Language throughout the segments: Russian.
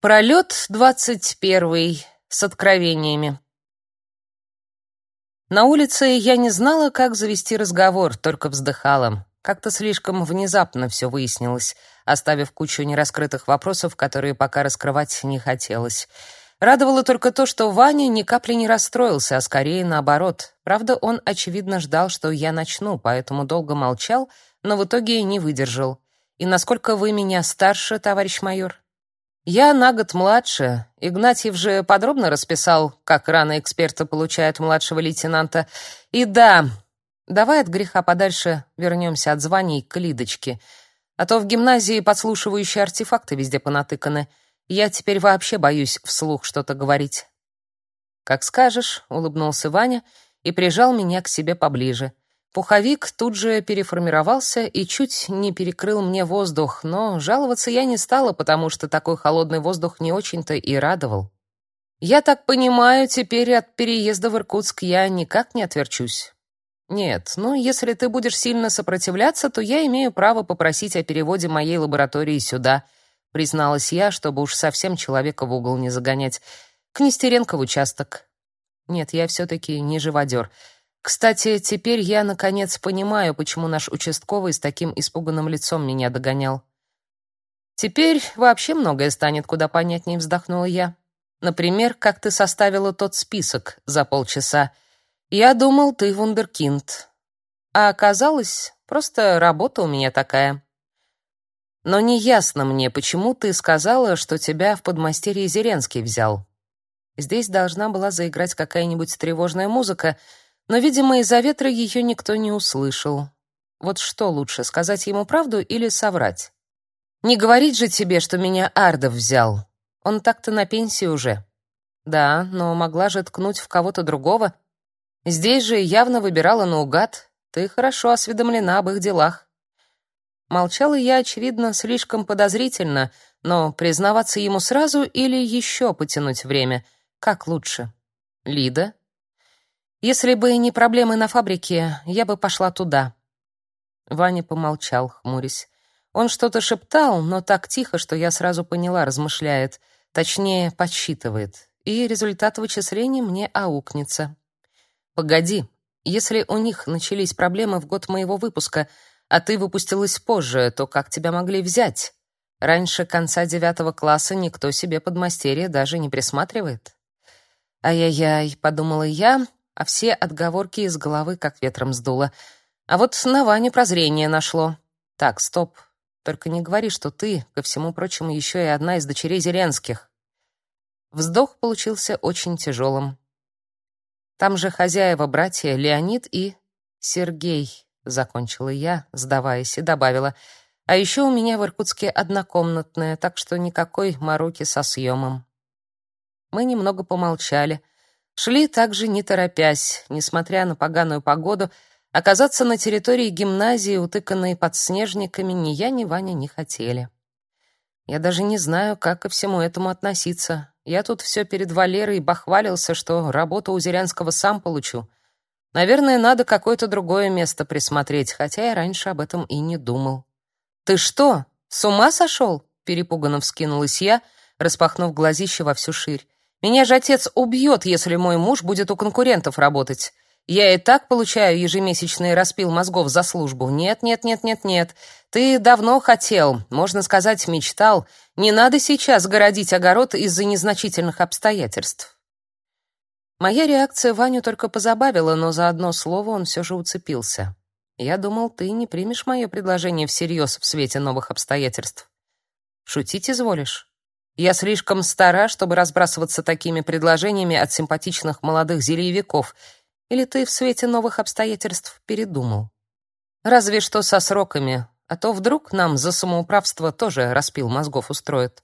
Пролет двадцать первый с откровениями. На улице я не знала, как завести разговор, только вздыхала. Как-то слишком внезапно все выяснилось, оставив кучу нераскрытых вопросов, которые пока раскрывать не хотелось. Радовало только то, что Ваня ни капли не расстроился, а скорее наоборот. Правда, он очевидно ждал, что я начну, поэтому долго молчал, но в итоге не выдержал. И насколько вы меня старше, товарищ майор? Я на год младше. Игнатьев же подробно расписал, как рано эксперты получают младшего лейтенанта. И да, давай от греха подальше вернемся от званий к Лидочке. А то в гимназии подслушивающие артефакты везде понатыканы. Я теперь вообще боюсь вслух что-то говорить. Как скажешь, улыбнулся Ваня и прижал меня к себе поближе. Пуховик тут же переформировался и чуть не перекрыл мне воздух, но жаловаться я не стала, потому что такой холодный воздух не очень-то и радовал. Я так понимаю, теперь от переезда в Иркутск я никак не отверчусь. Нет, ну если ты будешь сильно сопротивляться, то я имею право попросить о переводе моей лаборатории сюда, призналась я, чтобы уж совсем человека в угол не загонять. К Нестеренко в участок. Нет, я все таки не живодер. Кстати, теперь я наконец понимаю, почему наш участковый с таким испуганным лицом меня догонял. Теперь вообще многое станет куда понятнее, вздохнула я. Например, как ты составила тот список за полчаса. Я думал, ты вундеркинд. А оказалось, просто работа у меня такая. Но не ясно мне, почему ты сказала, что тебя в подмастерье Зеленский взял. Здесь должна была заиграть какая-нибудь тревожная музыка, но, видимо, из-за ветра ее никто не услышал. Вот что лучше, сказать ему правду или соврать? Не говорить же тебе, что меня Ардов взял. Он так-то на пенсии уже. Да, но могла же ткнуть в кого-то другого. Здесь же явно выбирала наугад. Ты хорошо осведомлена об их делах. Молчала я, очевидно, слишком подозрительно, но признаваться ему сразу или еще потянуть время? Как лучше? Лида? Если бы не проблемы на фабрике, я бы пошла туда. Ваня помолчал, хмурясь. Он что-то шептал, но так тихо, что я сразу поняла, размышляет, точнее, подсчитывает. И результат вычислений мне аукнется. Погоди, если у них начались проблемы в год моего выпуска, а ты выпустилась позже, то как тебя могли взять? Раньше конца девятого класса никто себе подмастерье даже не присматривает. Ай-яй-яй, подумала я а все отговорки из головы как ветром сдуло. А вот на Ване прозрение нашло. Так, стоп. Только не говори, что ты, ко всему прочему, еще и одна из дочерей Зеленских. Вздох получился очень тяжелым. Там же хозяева братья Леонид и Сергей, закончила я, сдаваясь, и добавила: "А еще у меня в Иркутске однокомнатная, так что никакой мороки со съемом». Мы немного помолчали. Шли также не торопясь, несмотря на поганую погоду, оказаться на территории гимназии, утыканной подснежниками, ни я, ни Ваня не хотели. Я даже не знаю, как ко всему этому относиться. Я тут все перед Валерой бахвалился, что работу у Зерянского сам получу. Наверное, надо какое-то другое место присмотреть, хотя я раньше об этом и не думал. «Ты что, с ума сошел?» — перепуганно вскинулась я, распахнув глазище во всю ширь. Меня же отец убьет, если мой муж будет у конкурентов работать. Я и так получаю ежемесячный распил мозгов за службу. Нет, нет, нет, нет, нет. Ты давно хотел, можно сказать, мечтал. Не надо сейчас городить огород из-за незначительных обстоятельств. Моя реакция Ваню только позабавила, но за одно слово он все же уцепился. Я думал, ты не примешь мое предложение всерьез в свете новых обстоятельств. Шутить изволишь? Я слишком стара, чтобы разбрасываться такими предложениями от симпатичных молодых зельевиков. Или ты в свете новых обстоятельств передумал? Разве что со сроками, а то вдруг нам за самоуправство тоже распил мозгов устроит.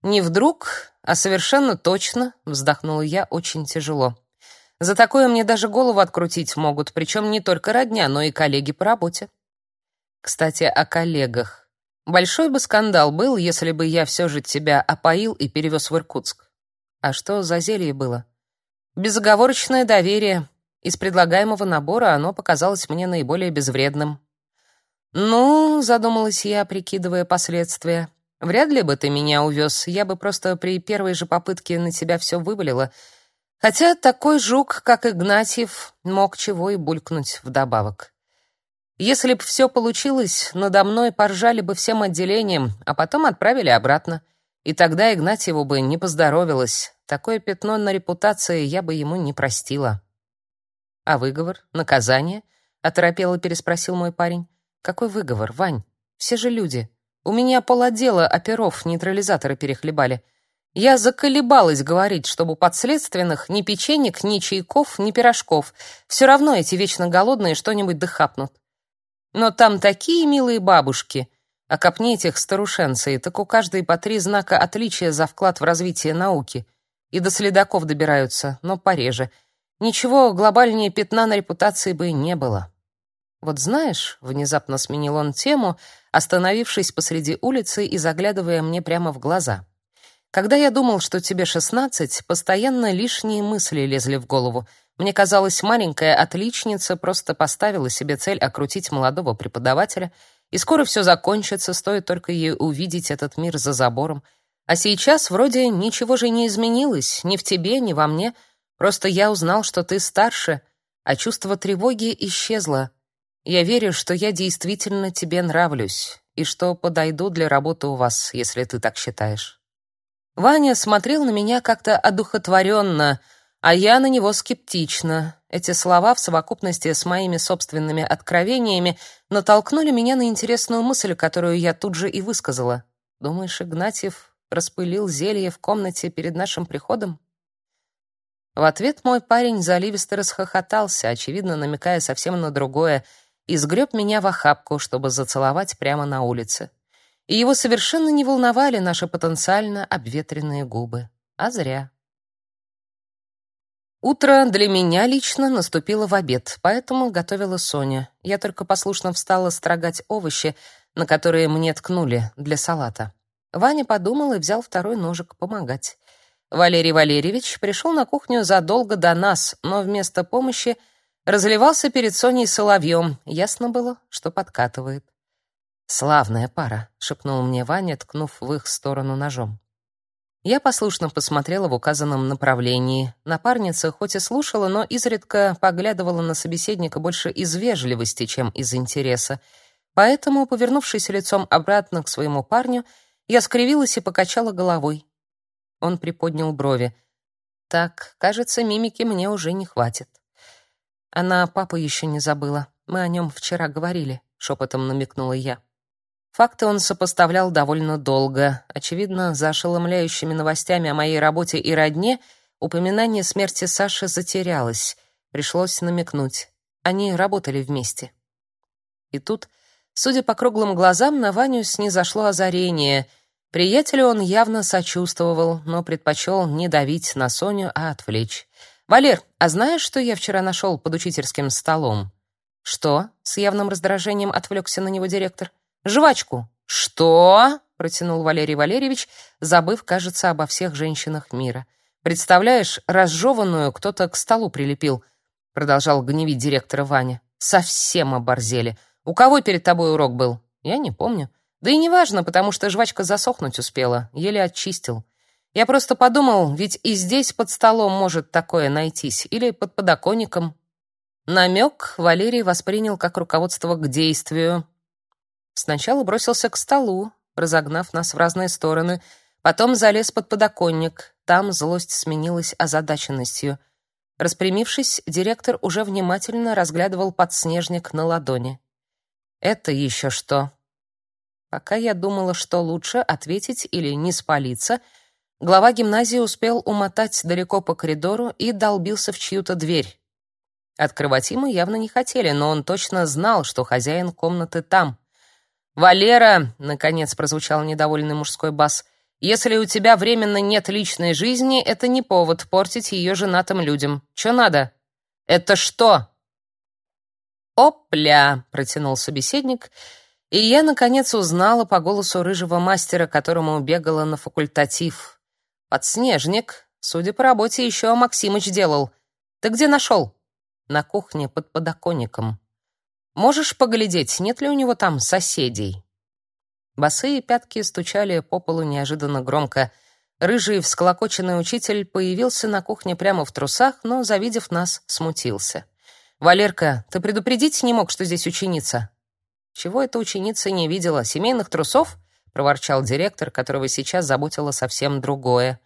Не вдруг, а совершенно точно, вздохнула я очень тяжело. За такое мне даже голову открутить могут, причем не только родня, но и коллеги по работе. Кстати, о коллегах. Большой бы скандал был, если бы я все же тебя опоил и перевез в Иркутск. А что за зелье было? Безоговорочное доверие. Из предлагаемого набора оно показалось мне наиболее безвредным. Ну, задумалась я, прикидывая последствия. Вряд ли бы ты меня увез, я бы просто при первой же попытке на тебя все вывалила. Хотя такой жук, как Игнатьев, мог чего и булькнуть вдобавок. Если б все получилось, надо мной поржали бы всем отделением, а потом отправили обратно. И тогда Игнатьеву бы не поздоровилось. Такое пятно на репутации я бы ему не простила. А выговор? Наказание? оторопело переспросил мой парень. Какой выговор, Вань? Все же люди. У меня полотдела оперов нейтрализаторы перехлебали. Я заколебалась говорить, чтобы подследственных ни печенек, ни чайков, ни пирожков. Все равно эти вечно голодные что-нибудь дохапнут. Но там такие милые бабушки. А копните их старушенцы, так у каждой по три знака отличия за вклад в развитие науки. И до следаков добираются, но пореже. Ничего глобальнее пятна на репутации бы не было. Вот знаешь, внезапно сменил он тему, остановившись посреди улицы и заглядывая мне прямо в глаза. Когда я думал, что тебе шестнадцать, постоянно лишние мысли лезли в голову. Мне казалось, маленькая отличница просто поставила себе цель окрутить молодого преподавателя, и скоро все закончится, стоит только ей увидеть этот мир за забором. А сейчас вроде ничего же не изменилось, ни в тебе, ни во мне. Просто я узнал, что ты старше, а чувство тревоги исчезло. Я верю, что я действительно тебе нравлюсь и что подойду для работы у вас, если ты так считаешь. Ваня смотрел на меня как-то одухотворенно, а я на него скептично. Эти слова в совокупности с моими собственными откровениями натолкнули меня на интересную мысль, которую я тут же и высказала. Думаешь, Игнатьев распылил зелье в комнате перед нашим приходом? В ответ мой парень заливисто расхохотался, очевидно намекая совсем на другое — и сгреб меня в охапку, чтобы зацеловать прямо на улице. И его совершенно не волновали наши потенциально обветренные губы. А зря. Утро для меня лично наступило в обед, поэтому готовила Соня. Я только послушно встала строгать овощи, на которые мне ткнули для салата. Ваня подумал и взял второй ножик помогать. Валерий Валерьевич пришел на кухню задолго до нас, но вместо помощи разливался перед Соней соловьем. Ясно было, что подкатывает. «Славная пара», — шепнул мне Ваня, ткнув в их сторону ножом. Я послушно посмотрела в указанном направлении. Напарница хоть и слушала, но изредка поглядывала на собеседника больше из вежливости, чем из интереса. Поэтому, повернувшись лицом обратно к своему парню, я скривилась и покачала головой. Он приподнял брови. «Так, кажется, мимики мне уже не хватит». Она папу еще не забыла. Мы о нем вчера говорили, шепотом намекнула я. Факты он сопоставлял довольно долго. Очевидно, за ошеломляющими новостями о моей работе и родне упоминание смерти Саши затерялось. Пришлось намекнуть. Они работали вместе. И тут, судя по круглым глазам, на Ваню снизошло озарение. Приятелю он явно сочувствовал, но предпочел не давить на Соню, а отвлечь. «Валер, а знаешь, что я вчера нашел под учительским столом?» «Что?» — с явным раздражением отвлекся на него директор. «Жвачку». «Что?» — протянул Валерий Валерьевич, забыв, кажется, обо всех женщинах мира. «Представляешь, разжеванную кто-то к столу прилепил», — продолжал гневить директора Ваня. «Совсем оборзели. У кого перед тобой урок был?» «Я не помню. Да и неважно, потому что жвачка засохнуть успела. Еле очистил. Я просто подумал, ведь и здесь под столом может такое найтись, или под подоконником. Намек Валерий воспринял как руководство к действию. Сначала бросился к столу, разогнав нас в разные стороны, потом залез под подоконник. Там злость сменилась озадаченностью. Распрямившись, директор уже внимательно разглядывал подснежник на ладони. «Это еще что?» Пока я думала, что лучше ответить или не спалиться — Глава гимназии успел умотать далеко по коридору и долбился в чью-то дверь. Открывать ему явно не хотели, но он точно знал, что хозяин комнаты там. «Валера!» — наконец прозвучал недовольный мужской бас. «Если у тебя временно нет личной жизни, это не повод портить ее женатым людям. Че надо?» «Это что?» «Опля!» — протянул собеседник, и я, наконец, узнала по голосу рыжего мастера, которому бегала на факультатив. Подснежник. Судя по работе, еще Максимыч делал. Ты где нашел?» «На кухне под подоконником. Можешь поглядеть, нет ли у него там соседей?» Босые пятки стучали по полу неожиданно громко. Рыжий всколокоченный учитель появился на кухне прямо в трусах, но, завидев нас, смутился. «Валерка, ты предупредить не мог, что здесь ученица?» «Чего эта ученица не видела? Семейных трусов?» — проворчал директор, которого сейчас заботило совсем другое.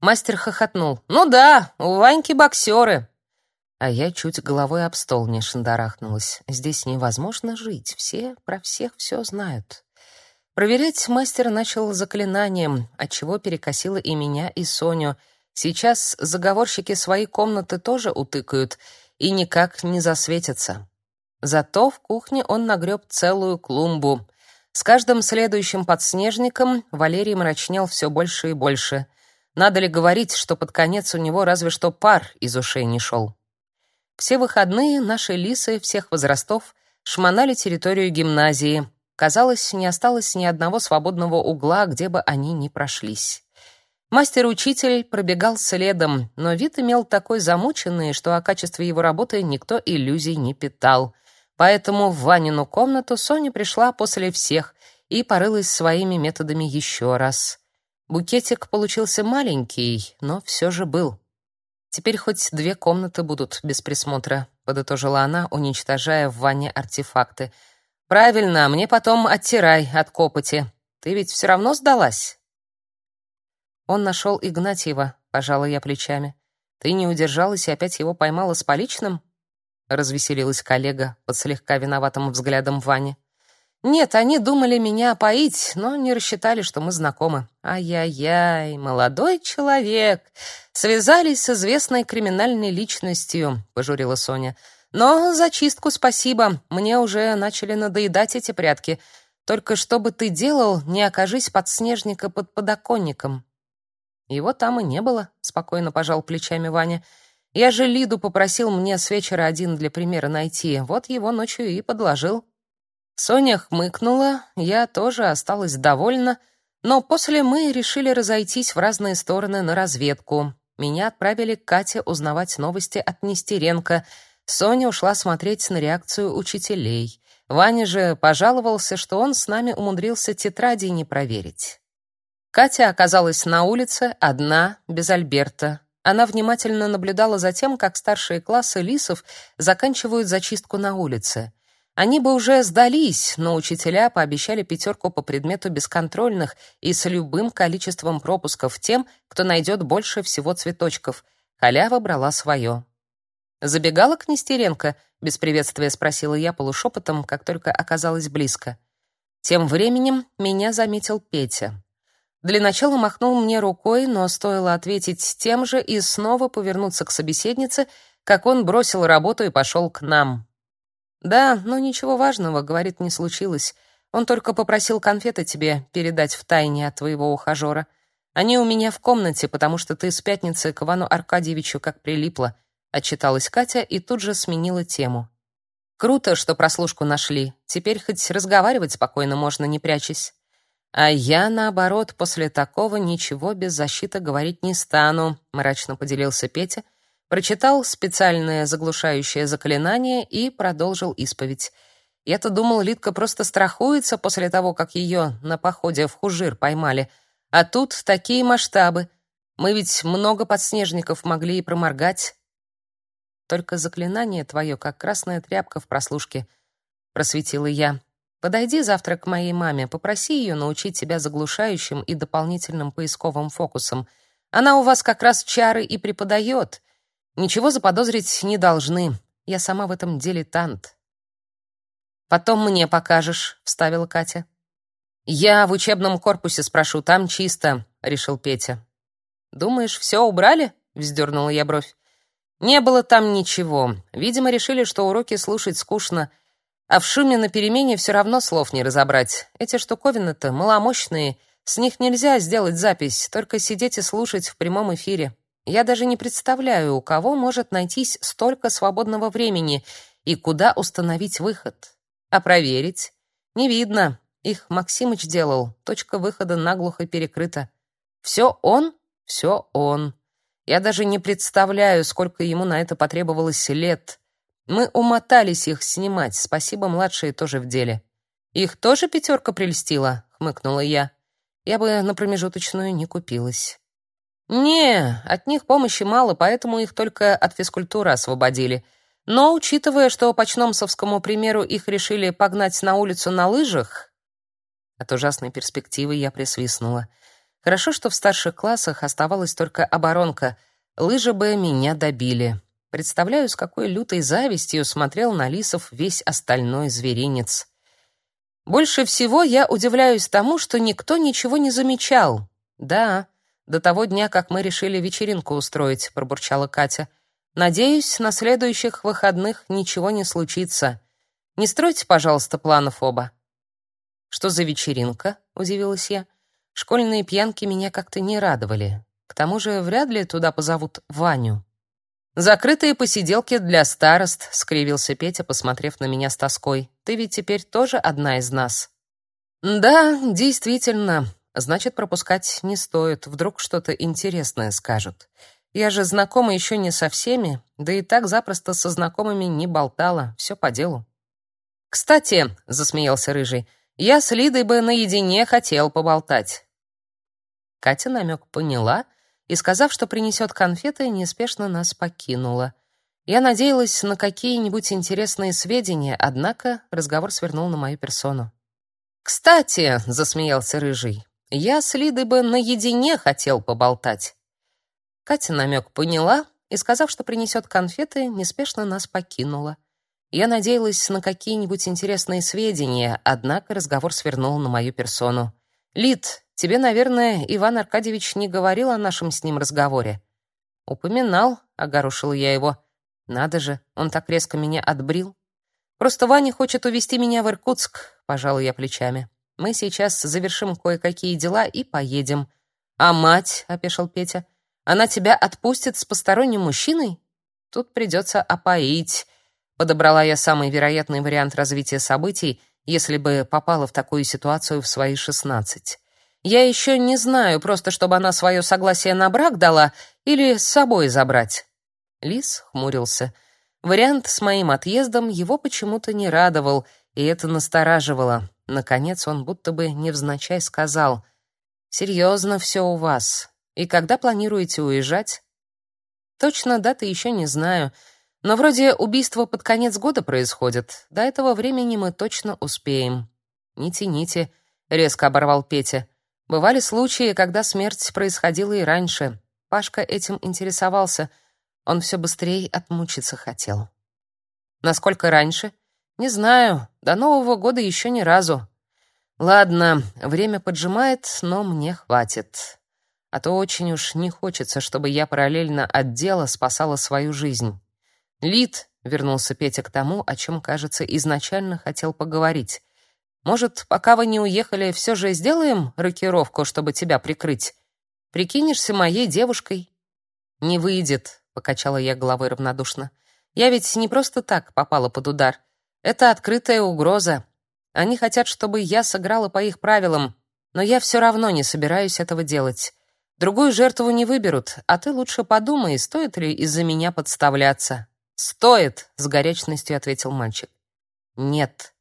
Мастер хохотнул. «Ну да, у Ваньки боксеры». А я чуть головой об стол не шандарахнулась. Здесь невозможно жить, все про всех все знают. Проверять мастер начал заклинанием, отчего перекосило и меня, и Соню. Сейчас заговорщики свои комнаты тоже утыкают и никак не засветятся. Зато в кухне он нагреб целую клумбу. С каждым следующим подснежником Валерий мрачнел все больше и больше. Надо ли говорить, что под конец у него разве что пар из ушей не шел. Все выходные наши лисы всех возрастов шмонали территорию гимназии. Казалось, не осталось ни одного свободного угла, где бы они ни прошлись. Мастер-учитель пробегал следом, но вид имел такой замученный, что о качестве его работы никто иллюзий не питал. Поэтому в Ванину комнату Соня пришла после всех и порылась своими методами еще раз. Букетик получился маленький, но все же был. Теперь хоть две комнаты будут без присмотра, подытожила она, уничтожая в ванне артефакты. Правильно, мне потом оттирай от копоти. Ты ведь все равно сдалась. Он нашел Игнатьева, пожала я плечами. Ты не удержалась и опять его поймала с поличным? развеселилась коллега под слегка виноватым взглядом Вани. Нет, они думали меня поить, но не рассчитали, что мы знакомы. Ай-яй-яй, молодой человек. Связались с известной криминальной личностью, пожурила Соня. Но за чистку спасибо. Мне уже начали надоедать эти прятки. Только что бы ты делал, не окажись подснежника под подоконником. Его там и не было, спокойно пожал плечами Ваня. Я же Лиду попросил мне с вечера один для примера найти. Вот его ночью и подложил. Соня хмыкнула, я тоже осталась довольна, но после мы решили разойтись в разные стороны на разведку. Меня отправили к Кате узнавать новости от Нестеренко. Соня ушла смотреть на реакцию учителей. Ваня же пожаловался, что он с нами умудрился тетради не проверить. Катя оказалась на улице, одна, без Альберта. Она внимательно наблюдала за тем, как старшие классы лисов заканчивают зачистку на улице. Они бы уже сдались, но учителя пообещали пятерку по предмету бесконтрольных и с любым количеством пропусков тем, кто найдет больше всего цветочков. Халява брала свое. «Забегала к Нестеренко?» — без приветствия спросила я полушепотом, как только оказалась близко. Тем временем меня заметил Петя. Для начала махнул мне рукой, но стоило ответить тем же и снова повернуться к собеседнице, как он бросил работу и пошел к нам. Да, но ничего важного, говорит, не случилось. Он только попросил конфеты тебе передать в тайне от твоего ухажера. Они у меня в комнате, потому что ты с пятницы к Ивану Аркадьевичу как прилипла, отчиталась Катя и тут же сменила тему. Круто, что прослушку нашли. Теперь хоть разговаривать спокойно можно, не прячась. А я, наоборот, после такого ничего без защиты говорить не стану, мрачно поделился Петя прочитал специальное заглушающее заклинание и продолжил исповедь. Я-то думал, Литка просто страхуется после того, как ее на походе в Хужир поймали. А тут такие масштабы. Мы ведь много подснежников могли и проморгать. Только заклинание твое, как красная тряпка в прослушке, просветила я. Подойди завтра к моей маме, попроси ее научить тебя заглушающим и дополнительным поисковым фокусам. Она у вас как раз чары и преподает. Ничего заподозрить не должны. Я сама в этом дилетант. Потом мне покажешь, вставила Катя. Я в учебном корпусе спрошу, там чисто, решил Петя. Думаешь, все убрали? вздернула я бровь. Не было там ничего. Видимо, решили, что уроки слушать скучно, а в шуме на перемене все равно слов не разобрать. Эти штуковины-то маломощные, с них нельзя сделать запись, только сидеть и слушать в прямом эфире. Я даже не представляю, у кого может найтись столько свободного времени и куда установить выход. А проверить? Не видно. Их Максимыч делал. Точка выхода наглухо перекрыта. Все он? Все он. Я даже не представляю, сколько ему на это потребовалось лет. Мы умотались их снимать. Спасибо, младшие тоже в деле. Их тоже пятерка прельстила, хмыкнула я. Я бы на промежуточную не купилась. Не, от них помощи мало, поэтому их только от физкультуры освободили. Но учитывая, что по Чномсовскому примеру их решили погнать на улицу на лыжах, от ужасной перспективы я присвистнула. Хорошо, что в старших классах оставалась только оборонка. Лыжи бы меня добили. Представляю, с какой лютой завистью смотрел на лисов весь остальной зверинец. Больше всего я удивляюсь тому, что никто ничего не замечал. Да, до того дня, как мы решили вечеринку устроить, пробурчала Катя. Надеюсь, на следующих выходных ничего не случится. Не стройте, пожалуйста, планов оба. Что за вечеринка? удивилась я. Школьные пьянки меня как-то не радовали. К тому же, вряд ли туда позовут Ваню. Закрытые посиделки для старост, скривился Петя, посмотрев на меня с тоской. Ты ведь теперь тоже одна из нас. Да, действительно. Значит, пропускать не стоит, вдруг что-то интересное скажут. Я же знакома еще не со всеми, да и так запросто со знакомыми не болтала, все по делу. Кстати, засмеялся рыжий. Я с Лидой бы наедине хотел поболтать. Катя намек поняла и, сказав, что принесет конфеты, неспешно нас покинула. Я надеялась на какие-нибудь интересные сведения, однако разговор свернул на мою персону. «Кстати», — засмеялся Рыжий, — «я с Лидой бы наедине хотел поболтать». Катя намек поняла и, сказав, что принесет конфеты, неспешно нас покинула. Я надеялась на какие-нибудь интересные сведения, однако разговор свернул на мою персону. «Лид, тебе, наверное, Иван Аркадьевич не говорил о нашем с ним разговоре?» «Упоминал», — огорошила я его. «Надо же, он так резко меня отбрил». «Просто Ваня хочет увезти меня в Иркутск», — пожал я плечами. «Мы сейчас завершим кое-какие дела и поедем». «А мать?» — опешил Петя. «Она тебя отпустит с посторонним мужчиной?» «Тут придется опоить». Подобрала я самый вероятный вариант развития событий, если бы попала в такую ситуацию в свои шестнадцать. Я еще не знаю, просто чтобы она свое согласие на брак дала или с собой забрать. Лис хмурился. Вариант с моим отъездом его почему-то не радовал, и это настораживало. Наконец он будто бы невзначай сказал: «Серьезно все у вас. И когда планируете уезжать?» Точно даты еще не знаю. Но вроде убийство под конец года происходит. До этого времени мы точно успеем. Не тяните, резко оборвал Петя. Бывали случаи, когда смерть происходила и раньше. Пашка этим интересовался. Он все быстрее отмучиться хотел. Насколько раньше? Не знаю. До Нового года еще ни разу. Ладно, время поджимает, но мне хватит. А то очень уж не хочется, чтобы я параллельно от дела спасала свою жизнь. Лид, вернулся Петя к тому, о чем, кажется, изначально хотел поговорить. Может, пока вы не уехали, все же сделаем рокировку, чтобы тебя прикрыть? Прикинешься моей девушкой? Не выйдет, покачала я головой равнодушно. Я ведь не просто так попала под удар. Это открытая угроза. Они хотят, чтобы я сыграла по их правилам, но я все равно не собираюсь этого делать. Другую жертву не выберут, а ты лучше подумай, стоит ли из-за меня подставляться. «Стоит!» — с горячностью ответил мальчик. «Нет!»